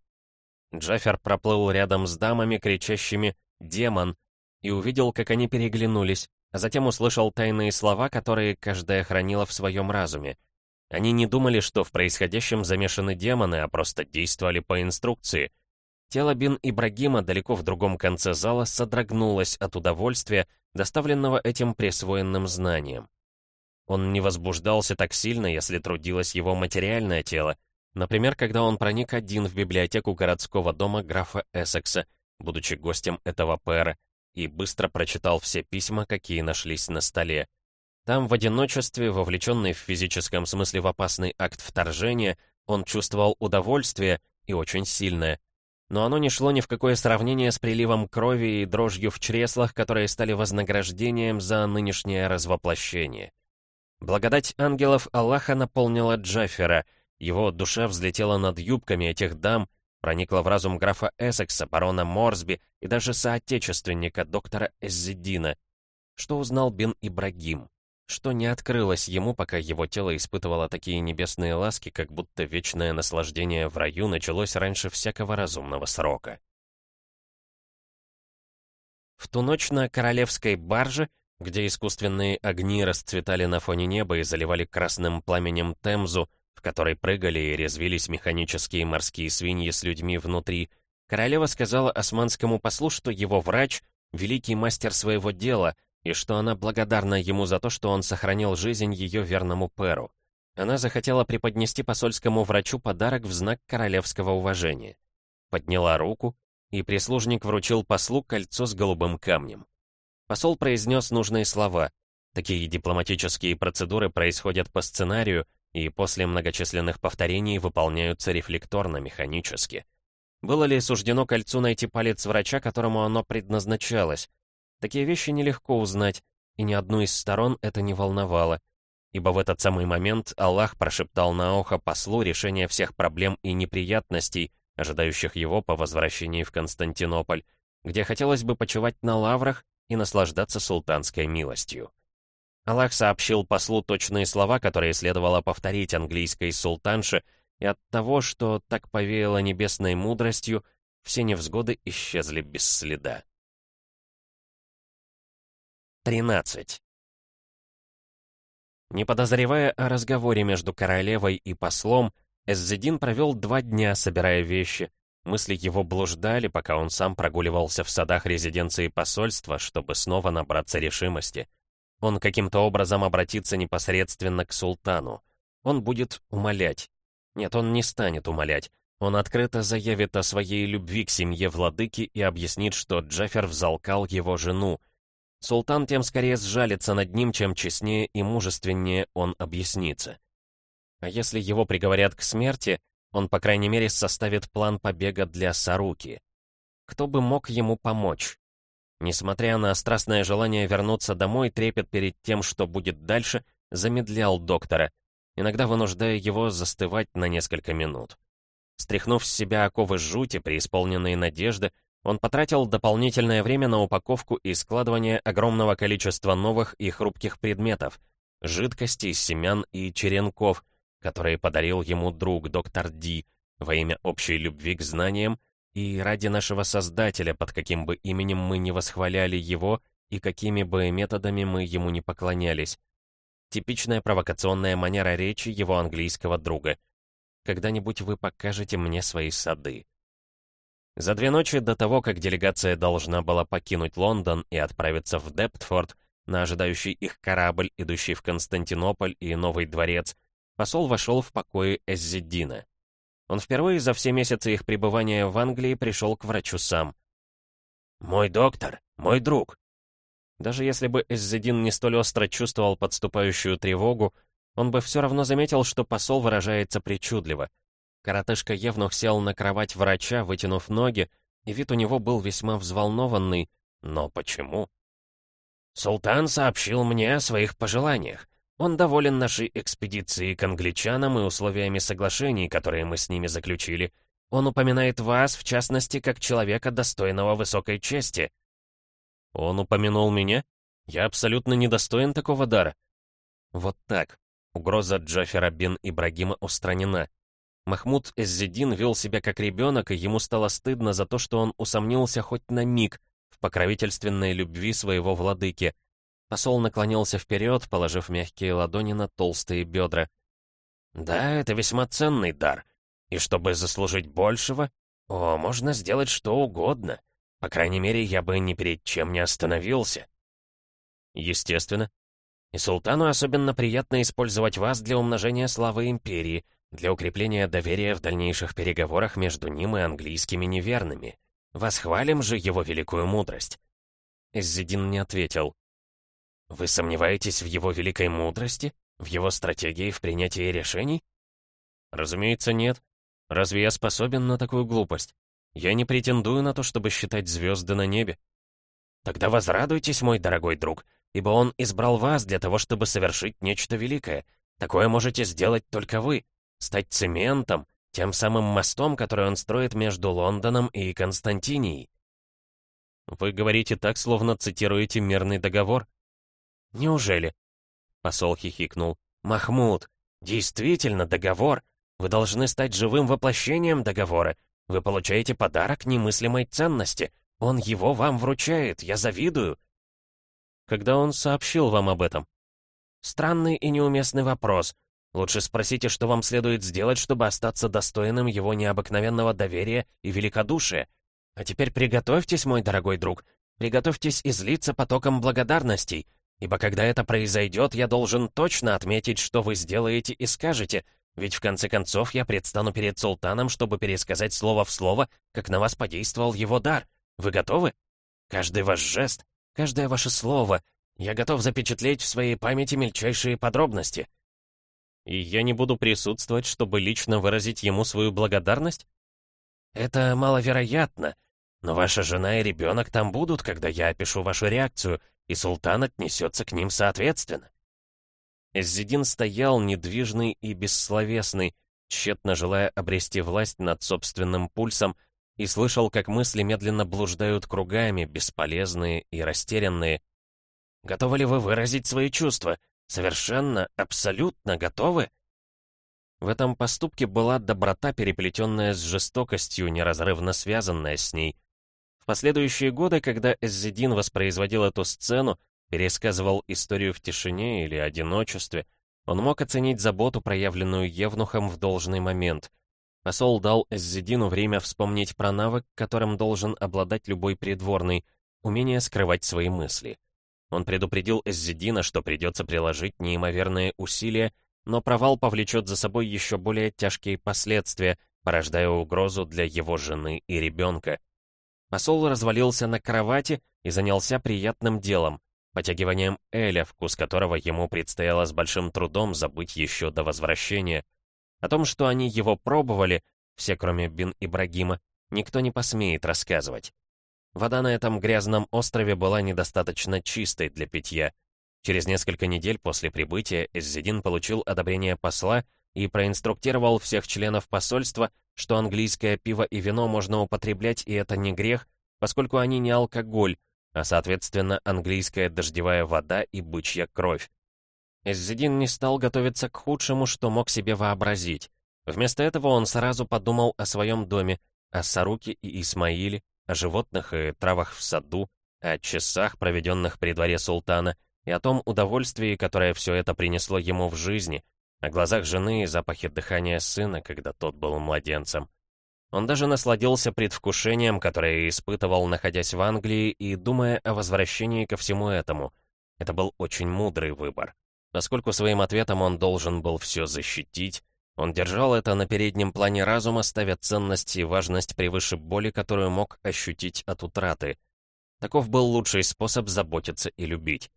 Джафер проплыл рядом с дамами, кричащими «Демон!» и увидел, как они переглянулись, а затем услышал тайные слова, которые каждая хранила в своем разуме. Они не думали, что в происходящем замешаны демоны, а просто действовали по инструкции — Тело Бин Ибрагима далеко в другом конце зала содрогнулось от удовольствия, доставленного этим присвоенным знанием. Он не возбуждался так сильно, если трудилось его материальное тело, например, когда он проник один в библиотеку городского дома графа Эссекса, будучи гостем этого пэра, и быстро прочитал все письма, какие нашлись на столе. Там, в одиночестве, вовлеченный в физическом смысле в опасный акт вторжения, он чувствовал удовольствие, и очень сильное — но оно не шло ни в какое сравнение с приливом крови и дрожью в чреслах, которые стали вознаграждением за нынешнее развоплощение. Благодать ангелов Аллаха наполнила Джаффера, его душа взлетела над юбками этих дам, проникла в разум графа Эссекса, барона Морсби и даже соотечественника доктора Эззедина. Что узнал Бен Ибрагим? Что не открылось ему, пока его тело испытывало такие небесные ласки, как будто вечное наслаждение в раю началось раньше всякого разумного срока. В ту ночь на королевской барже, где искусственные огни расцветали на фоне неба и заливали красным пламенем Темзу, в которой прыгали и резвились механические морские свиньи с людьми внутри, королева сказала османскому послу, что его врач — великий мастер своего дела — и что она благодарна ему за то, что он сохранил жизнь ее верному Перу. Она захотела преподнести посольскому врачу подарок в знак королевского уважения. Подняла руку, и прислужник вручил послу кольцо с голубым камнем. Посол произнес нужные слова. Такие дипломатические процедуры происходят по сценарию, и после многочисленных повторений выполняются рефлекторно-механически. Было ли суждено кольцу найти палец врача, которому оно предназначалось? Такие вещи нелегко узнать, и ни одну из сторон это не волновало, ибо в этот самый момент Аллах прошептал на ухо послу решение всех проблем и неприятностей, ожидающих его по возвращении в Константинополь, где хотелось бы почивать на лаврах и наслаждаться султанской милостью. Аллах сообщил послу точные слова, которые следовало повторить английской султанше, и от того, что так повеяло небесной мудростью, все невзгоды исчезли без следа. 13. Не подозревая о разговоре между королевой и послом, Эззедин провел два дня, собирая вещи. Мысли его блуждали, пока он сам прогуливался в садах резиденции посольства, чтобы снова набраться решимости. Он каким-то образом обратится непосредственно к султану. Он будет умолять. Нет, он не станет умолять. Он открыто заявит о своей любви к семье владыки и объяснит, что Джафер взалкал его жену. Султан тем скорее сжалится над ним, чем честнее и мужественнее он объяснится. А если его приговорят к смерти, он, по крайней мере, составит план побега для Саруки. Кто бы мог ему помочь? Несмотря на страстное желание вернуться домой, трепет перед тем, что будет дальше, замедлял доктора, иногда вынуждая его застывать на несколько минут. Стряхнув с себя оковы жути, преисполненные надежды, он потратил дополнительное время на упаковку и складывание огромного количества новых и хрупких предметов, жидкостей, семян и черенков, которые подарил ему друг доктор Ди во имя общей любви к знаниям и ради нашего Создателя, под каким бы именем мы не восхваляли его и какими бы методами мы ему не поклонялись. Типичная провокационная манера речи его английского друга. «Когда-нибудь вы покажете мне свои сады». За две ночи до того, как делегация должна была покинуть Лондон и отправиться в Дептфорд на ожидающий их корабль, идущий в Константинополь и Новый дворец, посол вошел в покои Эззеддина. Он впервые за все месяцы их пребывания в Англии пришел к врачу сам. «Мой доктор, мой друг». Даже если бы Эззедин не столь остро чувствовал подступающую тревогу, он бы все равно заметил, что посол выражается причудливо. Коротышка Евнух сел на кровать врача, вытянув ноги, и вид у него был весьма взволнованный. Но почему? «Султан сообщил мне о своих пожеланиях. Он доволен нашей экспедицией к англичанам и условиями соглашений, которые мы с ними заключили. Он упоминает вас, в частности, как человека, достойного высокой чести». «Он упомянул меня? Я абсолютно недостоин такого дара». Вот так. Угроза Джафера бин Ибрагима устранена. Махмуд Эззедин вел себя как ребенок, и ему стало стыдно за то, что он усомнился хоть на миг в покровительственной любви своего владыки — Посол наклонился вперед, положив мягкие ладони на толстые бедра. «Да, это весьма ценный дар. И чтобы заслужить большего, о, можно сделать что угодно. По крайней мере, я бы ни перед чем не остановился». «Естественно. И султану особенно приятно использовать вас для умножения славы империи, для укрепления доверия в дальнейших переговорах между ним и английскими неверными. Восхвалим же его великую мудрость». Иззидин не ответил. Вы сомневаетесь в его великой мудрости? В его стратегии в принятии решений? Разумеется, нет. Разве я способен на такую глупость? Я не претендую на то, чтобы считать звезды на небе. Тогда возрадуйтесь, мой дорогой друг, ибо он избрал вас для того, чтобы совершить нечто великое. Такое можете сделать только вы. Стать цементом, тем самым мостом, который он строит между Лондоном и Константинией. Вы говорите так, словно цитируете мирный договор. «Неужели?» Посол хихикнул. «Махмуд, действительно договор. Вы должны стать живым воплощением договора. Вы получаете подарок немыслимой ценности. Он его вам вручает, я завидую». «Когда он сообщил вам об этом?» «Странный и неуместный вопрос. Лучше спросите, что вам следует сделать, чтобы остаться достойным его необыкновенного доверия и великодушия. А теперь приготовьтесь, мой дорогой друг, приготовьтесь излиться потоком благодарностей». Ибо когда это произойдет, я должен точно отметить, что вы сделаете и скажете, ведь в конце концов я предстану перед султаном, чтобы пересказать слово в слово, как на вас подействовал его дар. Вы готовы? Каждый ваш жест, каждое ваше слово, я готов запечатлеть в своей памяти мельчайшие подробности. И я не буду присутствовать, чтобы лично выразить ему свою благодарность? Это маловероятно, но ваша жена и ребенок там будут, когда я опишу вашу реакцию, и султан отнесется к ним соответственно. Эззидин стоял недвижный и бессловесный, тщетно желая обрести власть над собственным пульсом, и слышал, как мысли медленно блуждают кругами, бесполезные и растерянные. «Готовы ли вы выразить свои чувства? Совершенно, абсолютно готовы?» В этом поступке была доброта, переплетенная с жестокостью, неразрывно связанная с ней. В последующие годы, когда Эззидин воспроизводил эту сцену, пересказывал историю в тишине или одиночестве, он мог оценить заботу, проявленную Евнухом в должный момент. Посол дал Эззидину время вспомнить про навык, которым должен обладать любой придворный, умение скрывать свои мысли. Он предупредил Эззидина, что придется приложить неимоверные усилия, но провал повлечет за собой еще более тяжкие последствия, порождая угрозу для его жены и ребенка. Посол развалился на кровати и занялся приятным делом, потягиванием Эля, вкус которого ему предстояло с большим трудом забыть еще до возвращения. О том, что они его пробовали, все кроме Бин Ибрагима, никто не посмеет рассказывать. Вода на этом грязном острове была недостаточно чистой для питья. Через несколько недель после прибытия Эззидин получил одобрение посла и проинструктировал всех членов посольства, что английское пиво и вино можно употреблять, и это не грех, поскольку они не алкоголь, а, соответственно, английская дождевая вода и бычья кровь. Эззидин не стал готовиться к худшему, что мог себе вообразить. Вместо этого он сразу подумал о своем доме, о Саруке и Исмаиле, о животных и травах в саду, о часах, проведенных при дворе султана, и о том удовольствии, которое все это принесло ему в жизни, о глазах жены и запахе дыхания сына, когда тот был младенцем. Он даже насладился предвкушением, которое испытывал, находясь в Англии и думая о возвращении ко всему этому. Это был очень мудрый выбор. Поскольку своим ответом он должен был все защитить, он держал это на переднем плане разума, ставя ценность и важность превыше боли, которую мог ощутить от утраты. Таков был лучший способ заботиться и любить.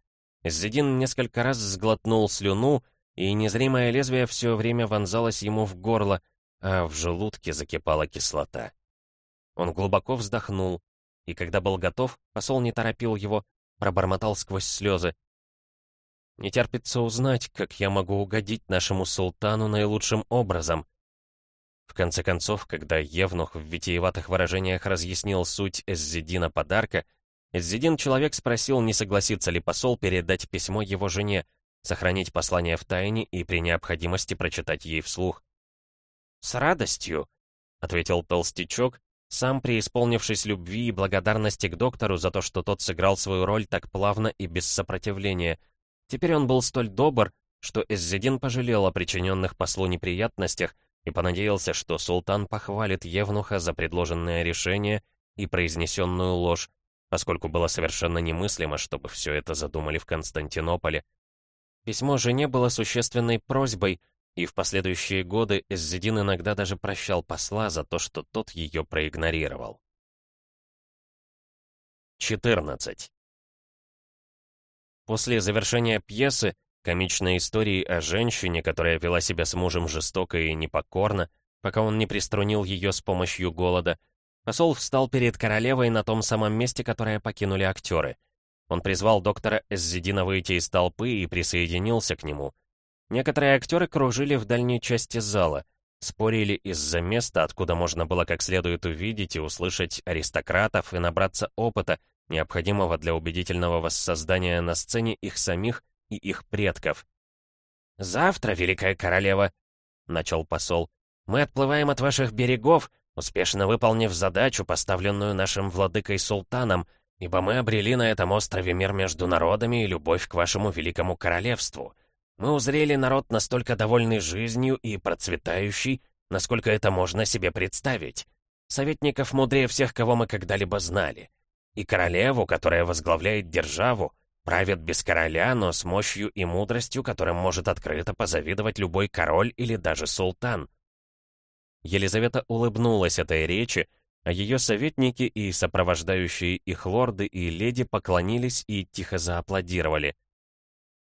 Зидин несколько раз сглотнул слюну, и незримое лезвие все время вонзалось ему в горло, а в желудке закипала кислота. Он глубоко вздохнул, и когда был готов, посол не торопил его, пробормотал сквозь слезы. «Не терпится узнать, как я могу угодить нашему султану наилучшим образом». В конце концов, когда Евнух в витиеватых выражениях разъяснил суть Эззидина подарка, Эззидин человек спросил, не согласится ли посол передать письмо его жене, сохранить послание в тайне и при необходимости прочитать ей вслух. «С радостью», — ответил толстячок, сам преисполнившись любви и благодарности к доктору за то, что тот сыграл свою роль так плавно и без сопротивления. Теперь он был столь добр, что Эззедин пожалел о причиненных послу неприятностях и понадеялся, что султан похвалит Евнуха за предложенное решение и произнесенную ложь, поскольку было совершенно немыслимо, чтобы все это задумали в Константинополе. Письмо жене было существенной просьбой, и в последующие годы Эззидин иногда даже прощал посла за то, что тот ее проигнорировал. 14. После завершения пьесы, комичной истории о женщине, которая вела себя с мужем жестоко и непокорно, пока он не приструнил ее с помощью голода, посол встал перед королевой на том самом месте, которое покинули актеры — он призвал доктора Эззидина выйти из толпы и присоединился к нему. Некоторые актеры кружили в дальней части зала, спорили из-за места, откуда можно было как следует увидеть и услышать аристократов и набраться опыта, необходимого для убедительного воссоздания на сцене их самих и их предков. «Завтра, Великая Королева», — начал посол, — «мы отплываем от ваших берегов, успешно выполнив задачу, поставленную нашим владыкой-султаном, ибо мы обрели на этом острове мир между народами и любовь к вашему великому королевству. Мы узрели народ настолько довольный жизнью и процветающий, насколько это можно себе представить. Советников мудрее всех, кого мы когда-либо знали. И королеву, которая возглавляет державу, правит без короля, но с мощью и мудростью, которым может открыто позавидовать любой король или даже султан. Елизавета улыбнулась этой речи, а ее советники и сопровождающие их лорды и леди поклонились и тихо зааплодировали.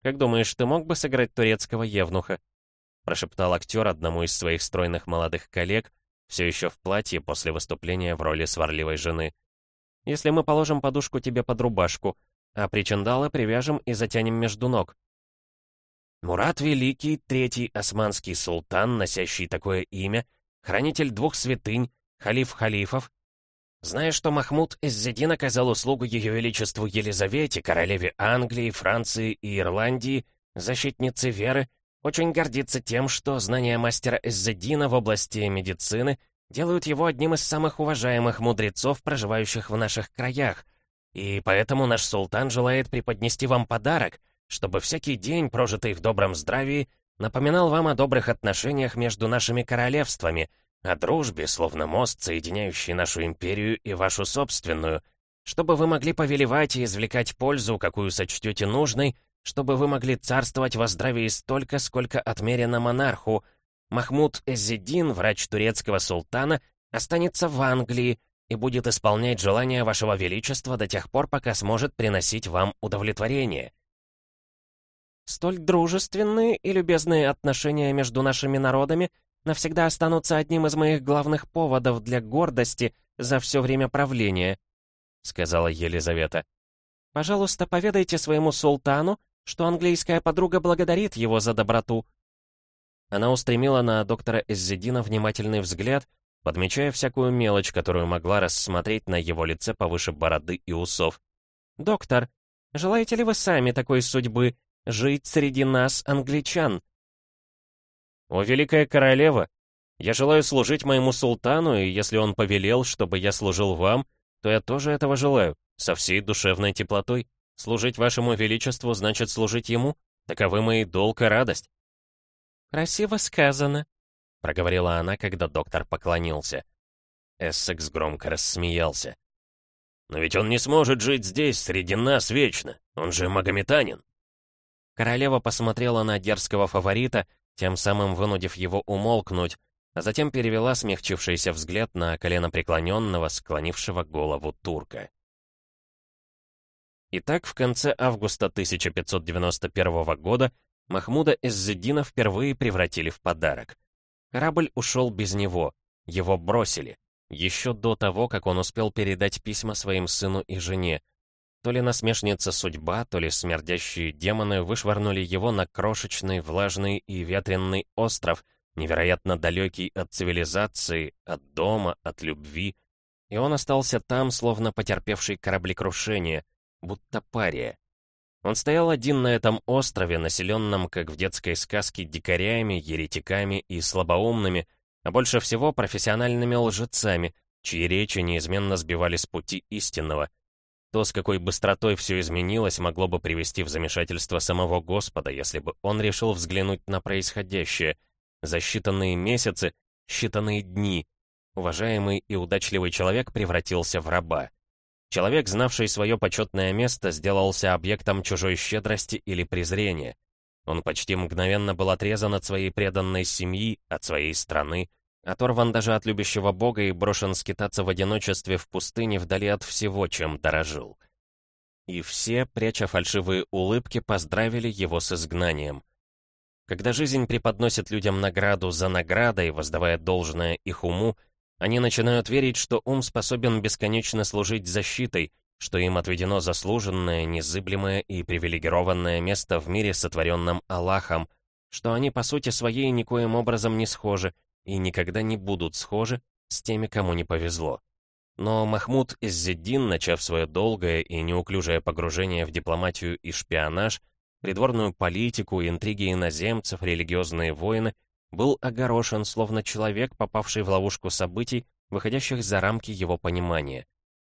«Как думаешь, ты мог бы сыграть турецкого евнуха?» прошептал актер одному из своих стройных молодых коллег, все еще в платье после выступления в роли сварливой жены. «Если мы положим подушку тебе под рубашку, а причиндалы привяжем и затянем между ног». Мурат Великий, третий османский султан, носящий такое имя, хранитель двух святынь, халиф халифов. Зная, что Махмуд Иззедин оказал услугу Ее Величеству Елизавете, королеве Англии, Франции и Ирландии, защитнице веры, очень гордится тем, что знания мастера Эззедина в области медицины делают его одним из самых уважаемых мудрецов, проживающих в наших краях. И поэтому наш султан желает преподнести вам подарок, чтобы всякий день, прожитый в добром здравии, напоминал вам о добрых отношениях между нашими королевствами, о дружбе, словно мост, соединяющий нашу империю и вашу собственную, чтобы вы могли повелевать и извлекать пользу, какую сочтете нужной, чтобы вы могли царствовать во здравии столько, сколько отмерено монарху. Махмуд Эзидин, врач турецкого султана, останется в Англии и будет исполнять желания вашего величества до тех пор, пока сможет приносить вам удовлетворение. Столь дружественные и любезные отношения между нашими народами навсегда останутся одним из моих главных поводов для гордости за все время правления», — сказала Елизавета. «Пожалуйста, поведайте своему султану, что английская подруга благодарит его за доброту. Она устремила на доктора Эззедина внимательный взгляд, подмечая всякую мелочь, которую могла рассмотреть на его лице повыше бороды и усов. «Доктор, желаете ли вы сами такой судьбы, жить среди нас, англичан?» «О, великая королева, я желаю служить моему султану, и если он повелел, чтобы я служил вам, то я тоже этого желаю, со всей душевной теплотой». Служить вашему величеству значит служить ему? Таковы мои долг и радость». «Красиво сказано», — проговорила она, когда доктор поклонился. Эссекс громко рассмеялся. «Но ведь он не сможет жить здесь, среди нас, вечно. Он же магометанин». Королева посмотрела на дерзкого фаворита, тем самым вынудив его умолкнуть, а затем перевела смягчившийся взгляд на коленопреклоненного, склонившего голову турка. Итак, в конце августа 1591 года Махмуда Эззедина впервые превратили в подарок. Корабль ушел без него, его бросили, еще до того, как он успел передать письма своим сыну и жене. То ли насмешница судьба, то ли смердящие демоны вышвырнули его на крошечный, влажный и ветренный остров, невероятно далекий от цивилизации, от дома, от любви. И он остался там, словно потерпевший кораблекрушение — будто пария. Он стоял один на этом острове, населенном, как в детской сказке, дикарями, еретиками и слабоумными, а больше всего профессиональными лжецами, чьи речи неизменно сбивали с пути истинного. То, с какой быстротой все изменилось, могло бы привести в замешательство самого Господа, если бы он решил взглянуть на происходящее. За считанные месяцы, считанные дни, уважаемый и удачливый человек превратился в раба. Человек, знавший свое почетное место, сделался объектом чужой щедрости или презрения. Он почти мгновенно был отрезан от своей преданной семьи, от своей страны, оторван даже от любящего Бога и брошен скитаться в одиночестве в пустыне вдали от всего, чем дорожил. И все, пряча фальшивые улыбки, поздравили его с изгнанием. Когда жизнь преподносит людям награду за наградой, воздавая должное их уму, они начинают верить, что ум способен бесконечно служить защитой, что им отведено заслуженное, незыблемое и привилегированное место в мире, сотворенном Аллахом, что они по сути своей никоим образом не схожи и никогда не будут схожи с теми, кому не повезло. Но Махмуд Иззеддин, начав свое долгое и неуклюжее погружение в дипломатию и шпионаж, придворную политику, интриги иноземцев, религиозные войны, был огорошен, словно человек, попавший в ловушку событий, выходящих за рамки его понимания.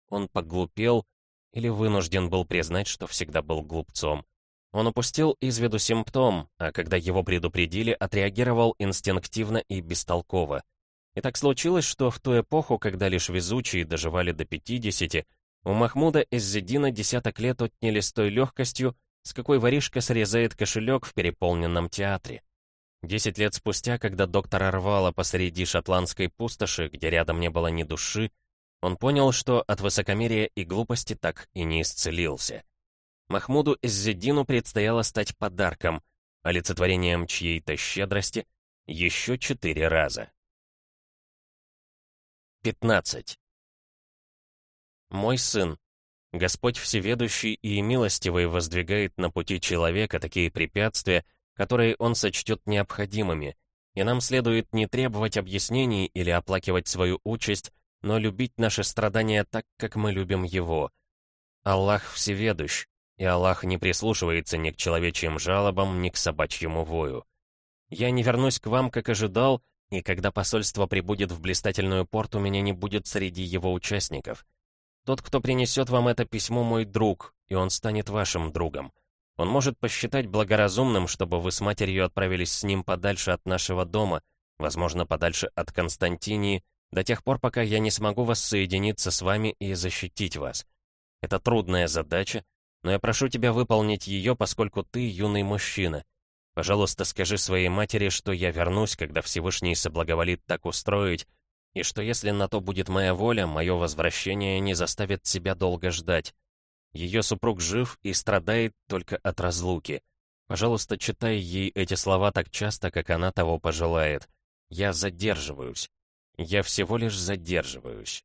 Он поглупел или вынужден был признать, что всегда был глупцом. Он упустил из виду симптом, а когда его предупредили, отреагировал инстинктивно и бестолково. И так случилось, что в ту эпоху, когда лишь везучие доживали до 50, у Махмуда Эззедина десяток лет отняли с той легкостью, с какой воришка срезает кошелек в переполненном театре. Десять лет спустя, когда доктора рвало посреди шотландской пустоши, где рядом не было ни души, он понял, что от высокомерия и глупости так и не исцелился. Махмуду Иззедину предстояло стать подарком, олицетворением чьей-то щедрости, Еще четыре раза. 15. Мой сын, Господь Всеведущий и Милостивый воздвигает на пути человека такие препятствия, которые он сочтет необходимыми, и нам следует не требовать объяснений или оплакивать свою участь, но любить наши страдания так, как мы любим Его. Аллах Всеведущ, и Аллах не прислушивается ни к человечьим жалобам, ни к собачьему вою. Я не вернусь к вам, как ожидал, и когда посольство прибудет в блистательную порту, меня не будет среди его участников. Тот, кто принесет вам это письмо, мой друг, и он станет вашим другом. Он может посчитать благоразумным, чтобы вы с матерью отправились с ним подальше от нашего дома, возможно, подальше от Константинии, до тех пор, пока я не смогу воссоединиться с вами и защитить вас. Это трудная задача, но я прошу тебя выполнить ее, поскольку ты юный мужчина. Пожалуйста, скажи своей матери, что я вернусь, когда Всевышний соблаговолит так устроить, и что если на то будет моя воля, мое возвращение не заставит себя долго ждать. Ее супруг жив и страдает только от разлуки. Пожалуйста, читай ей эти слова так часто, как она того пожелает. Я задерживаюсь. Я всего лишь задерживаюсь.